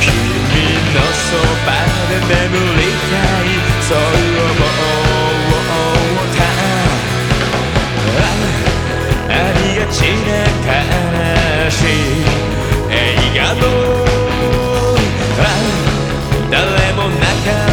君のそばで眠りたいそう思ったありがちな悲しい。映画の誰もなかった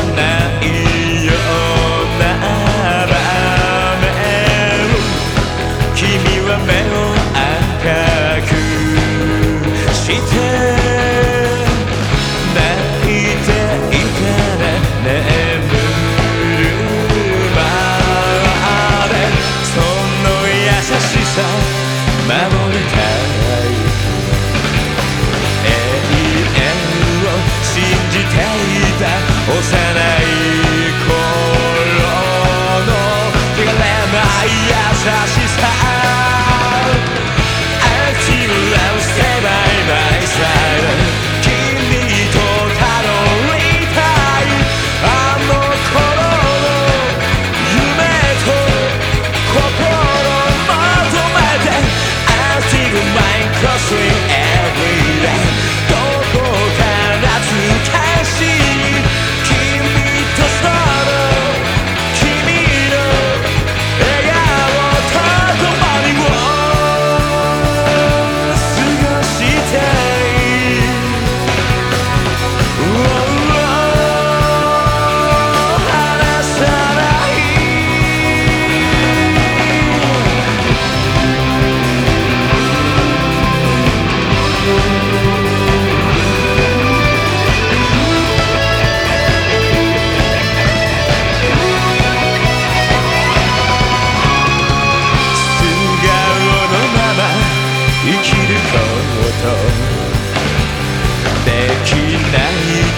幼い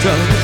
等